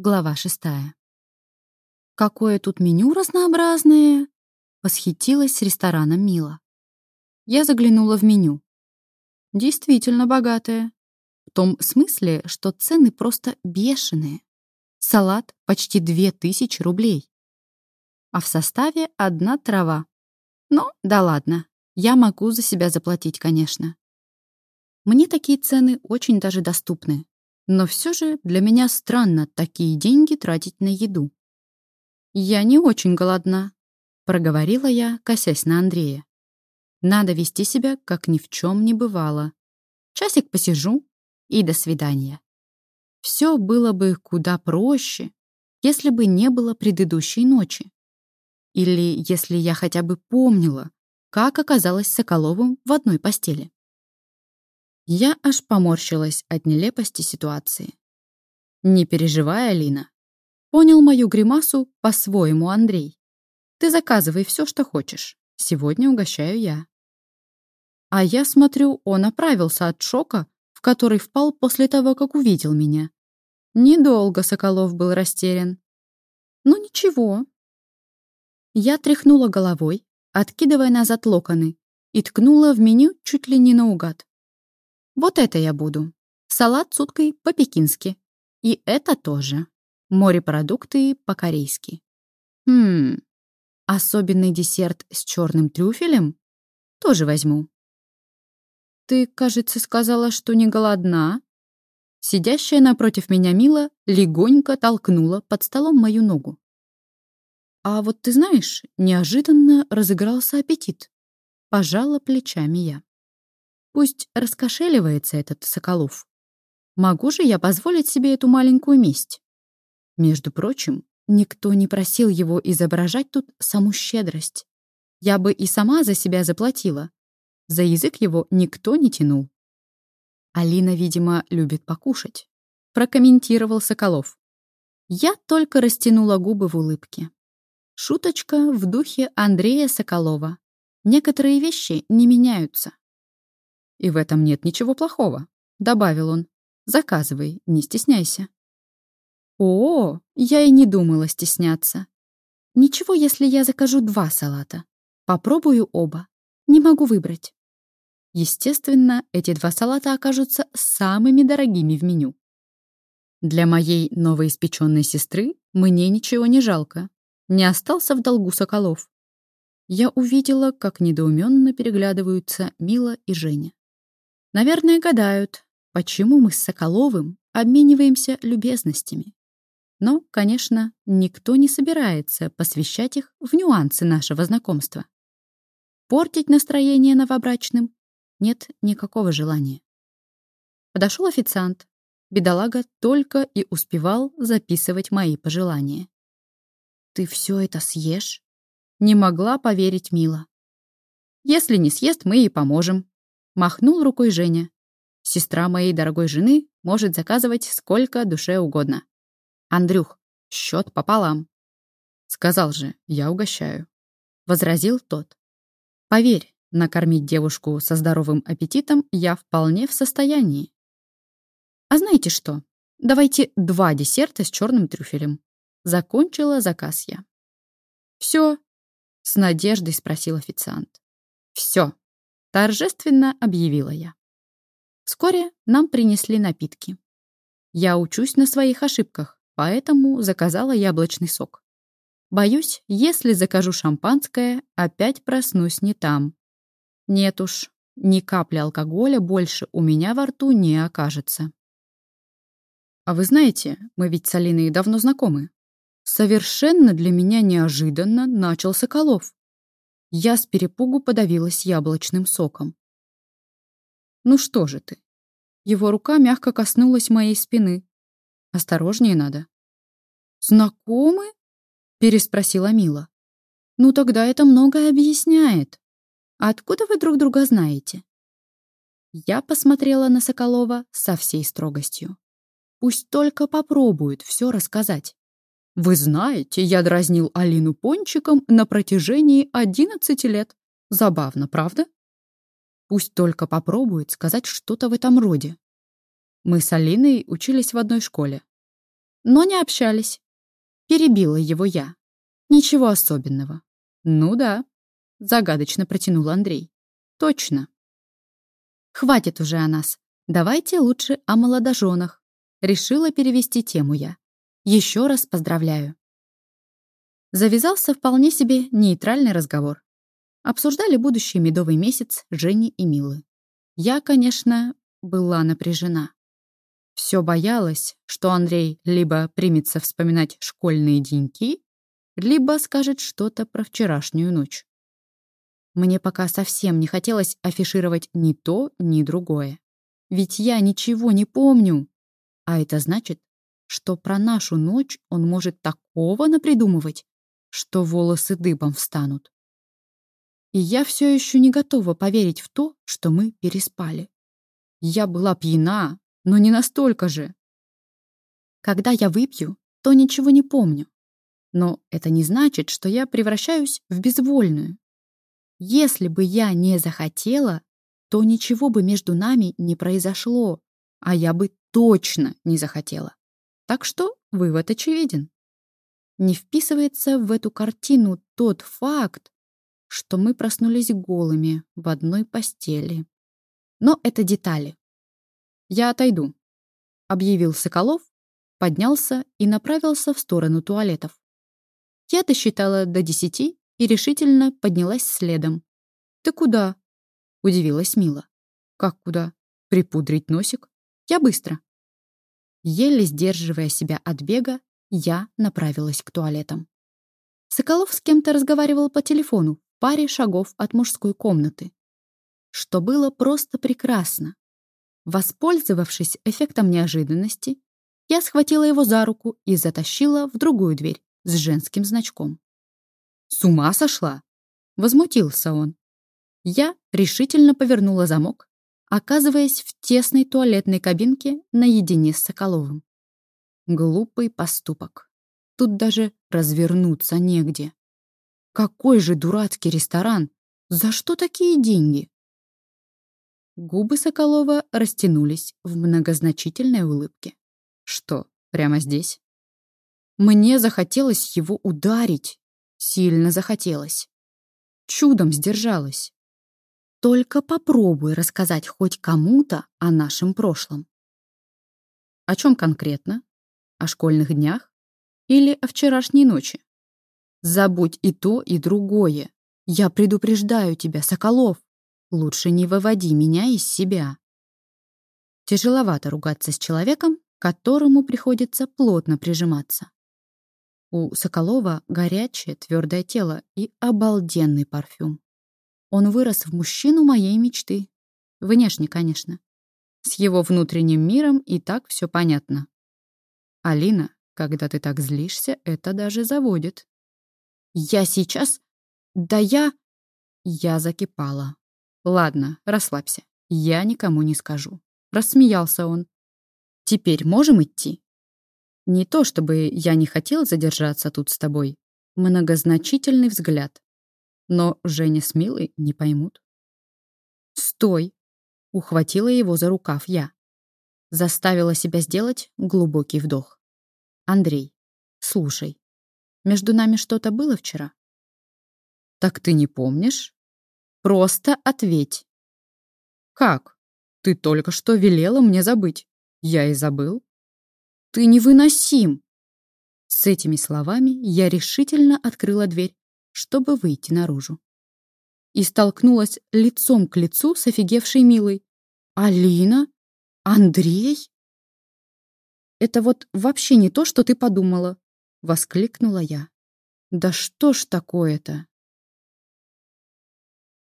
Глава шестая. «Какое тут меню разнообразное!» — восхитилась рестораном Мила. Я заглянула в меню. Действительно богатое. В том смысле, что цены просто бешеные. Салат почти две тысячи рублей. А в составе одна трава. Ну, да ладно, я могу за себя заплатить, конечно. Мне такие цены очень даже доступны. Но все же для меня странно такие деньги тратить на еду. «Я не очень голодна», — проговорила я, косясь на Андрея. «Надо вести себя, как ни в чем не бывало. Часик посижу и до свидания». Все было бы куда проще, если бы не было предыдущей ночи. Или если я хотя бы помнила, как оказалась Соколовым в одной постели. Я аж поморщилась от нелепости ситуации. «Не переживай, Алина». Понял мою гримасу по-своему Андрей. «Ты заказывай все, что хочешь. Сегодня угощаю я». А я смотрю, он оправился от шока, в который впал после того, как увидел меня. Недолго Соколов был растерян. Ну ничего. Я тряхнула головой, откидывая назад локоны, и ткнула в меню чуть ли не наугад. Вот это я буду. Салат с уткой по-пекински. И это тоже. Морепродукты по-корейски. Хм, особенный десерт с черным трюфелем? Тоже возьму. Ты, кажется, сказала, что не голодна. Сидящая напротив меня Мила легонько толкнула под столом мою ногу. А вот ты знаешь, неожиданно разыгрался аппетит. Пожала плечами я. Пусть раскошеливается этот Соколов. Могу же я позволить себе эту маленькую месть? Между прочим, никто не просил его изображать тут саму щедрость. Я бы и сама за себя заплатила. За язык его никто не тянул. Алина, видимо, любит покушать. Прокомментировал Соколов. Я только растянула губы в улыбке. Шуточка в духе Андрея Соколова. Некоторые вещи не меняются. «И в этом нет ничего плохого», — добавил он. «Заказывай, не стесняйся». «О, я и не думала стесняться. Ничего, если я закажу два салата. Попробую оба. Не могу выбрать». Естественно, эти два салата окажутся самыми дорогими в меню. Для моей новоиспеченной сестры мне ничего не жалко. Не остался в долгу Соколов. Я увидела, как недоуменно переглядываются Мила и Женя. Наверное, гадают, почему мы с Соколовым обмениваемся любезностями. Но, конечно, никто не собирается посвящать их в нюансы нашего знакомства. Портить настроение новобрачным нет никакого желания. Подошел официант. Бедолага только и успевал записывать мои пожелания. «Ты все это съешь?» Не могла поверить Мила. «Если не съест, мы ей поможем», Махнул рукой Женя. Сестра моей дорогой жены может заказывать сколько душе угодно. Андрюх, счет пополам. Сказал же, я угощаю. Возразил тот. Поверь, накормить девушку со здоровым аппетитом я вполне в состоянии. А знаете что? Давайте два десерта с черным трюфелем. Закончила заказ я. Все? С надеждой спросил официант. Все, Торжественно объявила я. Вскоре нам принесли напитки. Я учусь на своих ошибках, поэтому заказала яблочный сок. Боюсь, если закажу шампанское, опять проснусь не там. Нет уж, ни капли алкоголя больше у меня во рту не окажется. А вы знаете, мы ведь с Алиной давно знакомы. Совершенно для меня неожиданно начал Соколов. Я с перепугу подавилась яблочным соком. «Ну что же ты?» Его рука мягко коснулась моей спины. «Осторожнее надо». «Знакомы?» — переспросила Мила. «Ну тогда это многое объясняет. Откуда вы друг друга знаете?» Я посмотрела на Соколова со всей строгостью. Пусть только попробует все рассказать. Вы знаете, я дразнил Алину пончиком на протяжении 11 лет. Забавно, правда? Пусть только попробует сказать что-то в этом роде. Мы с Алиной учились в одной школе. но не общались. Перебила его я. Ничего особенного. Ну да, загадочно протянул Андрей. Точно. Хватит уже о нас. Давайте лучше о молодоженах. Решила перевести тему я. Еще раз поздравляю. Завязался вполне себе нейтральный разговор. Обсуждали будущий медовый месяц Жени и Милы. Я, конечно, была напряжена. Все боялась, что Андрей либо примется вспоминать школьные деньки, либо скажет что-то про вчерашнюю ночь. Мне пока совсем не хотелось афишировать ни то, ни другое. Ведь я ничего не помню. А это значит, что про нашу ночь он может такого напридумывать, что волосы дыбом встанут. И я все еще не готова поверить в то, что мы переспали. Я была пьяна, но не настолько же. Когда я выпью, то ничего не помню. Но это не значит, что я превращаюсь в безвольную. Если бы я не захотела, то ничего бы между нами не произошло, а я бы точно не захотела. Так что вывод очевиден. Не вписывается в эту картину тот факт, что мы проснулись голыми в одной постели. Но это детали. «Я отойду», — объявил Соколов, поднялся и направился в сторону туалетов. Я досчитала до десяти и решительно поднялась следом. «Ты куда?» — удивилась Мила. «Как куда? Припудрить носик? Я быстро». Еле сдерживая себя от бега, я направилась к туалетам. Соколов с кем-то разговаривал по телефону в паре шагов от мужской комнаты, что было просто прекрасно. Воспользовавшись эффектом неожиданности, я схватила его за руку и затащила в другую дверь с женским значком. «С ума сошла?» — возмутился он. Я решительно повернула замок, оказываясь в тесной туалетной кабинке наедине с Соколовым. Глупый поступок. Тут даже развернуться негде. Какой же дурацкий ресторан! За что такие деньги? Губы Соколова растянулись в многозначительной улыбке. Что, прямо здесь? Мне захотелось его ударить. Сильно захотелось. Чудом сдержалась. Только попробуй рассказать хоть кому-то о нашем прошлом. О чем конкретно? О школьных днях? Или о вчерашней ночи? Забудь и то, и другое. Я предупреждаю тебя, Соколов. Лучше не выводи меня из себя. Тяжеловато ругаться с человеком, которому приходится плотно прижиматься. У Соколова горячее, твердое тело и обалденный парфюм. Он вырос в мужчину моей мечты. Внешне, конечно. С его внутренним миром и так все понятно. Алина, когда ты так злишься, это даже заводит. Я сейчас... Да я... Я закипала. Ладно, расслабься. Я никому не скажу. Рассмеялся он. Теперь можем идти? Не то чтобы я не хотел задержаться тут с тобой. Многозначительный взгляд. Но Женя с Милой не поймут. «Стой!» — ухватила его за рукав я. Заставила себя сделать глубокий вдох. «Андрей, слушай, между нами что-то было вчера?» «Так ты не помнишь?» Просто ответь. Как? Ты только что велела мне забыть. Я и забыл. Ты невыносим. С этими словами я решительно открыла дверь, чтобы выйти наружу. И столкнулась лицом к лицу с офигевшей Милой. «Алина? Андрей?» «Это вот вообще не то, что ты подумала», — воскликнула я. «Да что ж такое-то?»